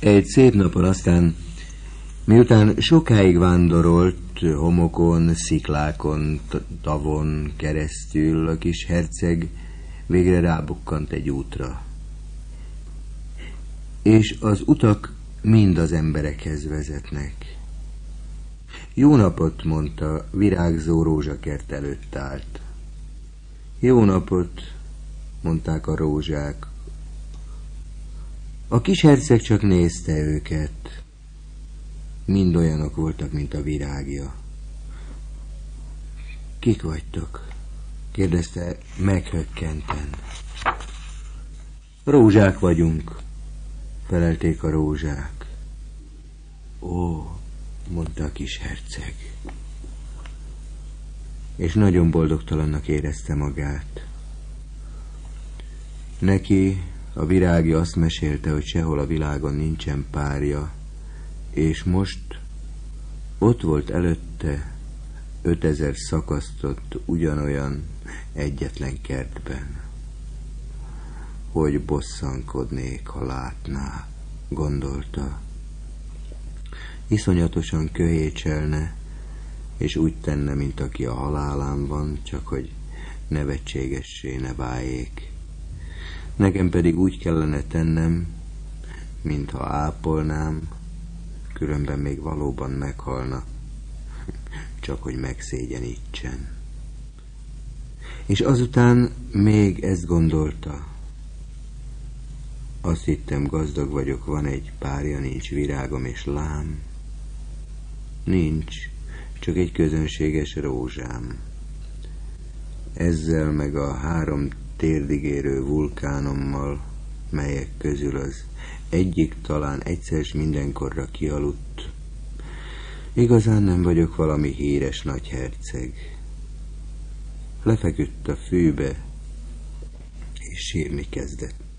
Egy szép napon aztán, miután sokáig vándorolt, homokon, sziklákon, tavon keresztül, a kis herceg végre rábukkant egy útra. És az utak mind az emberekhez vezetnek. Jó napot, mondta, virágzó rózsakert előtt állt. Jó napot, mondták a rózsák. A kis herceg csak nézte őket. Mind olyanok voltak, mint a virágja. Kik vagytok? kérdezte meghökkenten. Rózsák vagyunk, felelték a rózsák. Ó, mondta a kis herceg. És nagyon boldogtalannak érezte magát. Neki a virági azt mesélte, hogy sehol a világon nincsen párja, és most ott volt előtte ötezer szakasztott ugyanolyan egyetlen kertben. Hogy bosszankodnék, ha látná, gondolta. Iszonyatosan köhécselne, és úgy tenne, mint aki a halálán van, csak hogy nevetségessé ne váljék. Nekem pedig úgy kellene tennem, mintha ápolnám, különben még valóban meghalna, csak hogy megszégyenítsen. És azután még ezt gondolta. Azt hittem, gazdag vagyok, van egy párja, nincs virágom és lám. Nincs, csak egy közönséges rózsám. Ezzel meg a három térdigérő vulkánommal, melyek közül az egyik talán egyszer mindenkorra kialudt. Igazán nem vagyok valami híres nagy herceg. Lefeküdt a fűbe, és sírni kezdett.